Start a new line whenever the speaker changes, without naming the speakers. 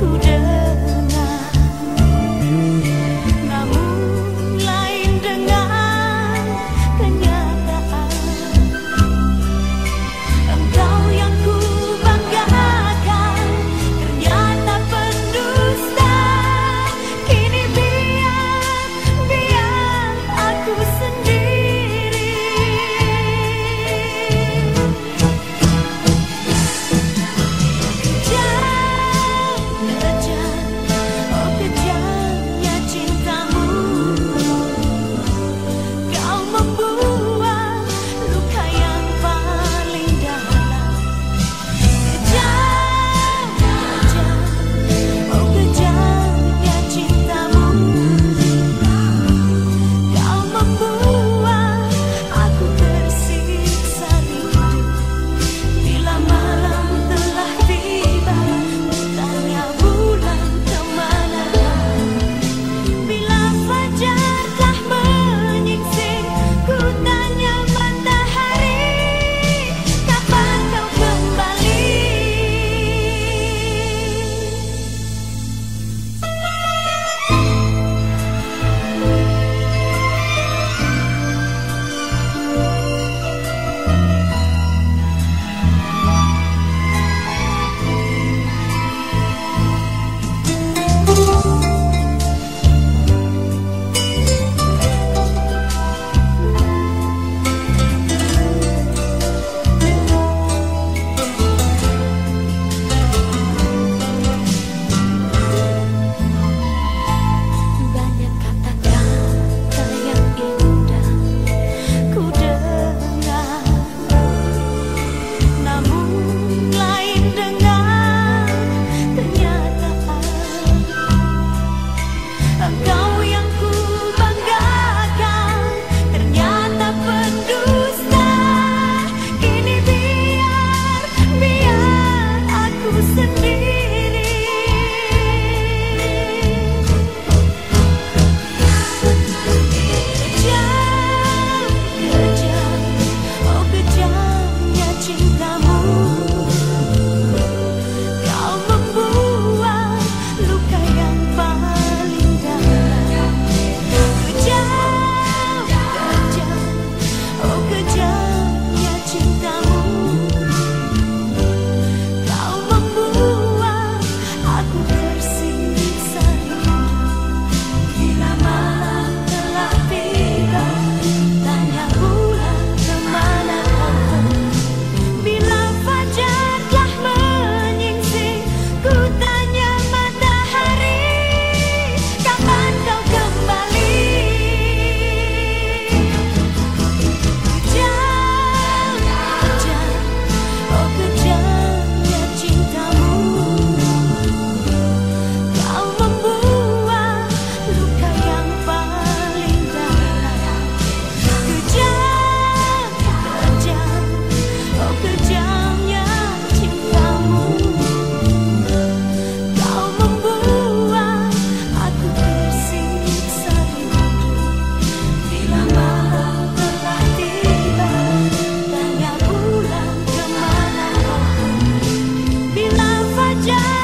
哭着 shine.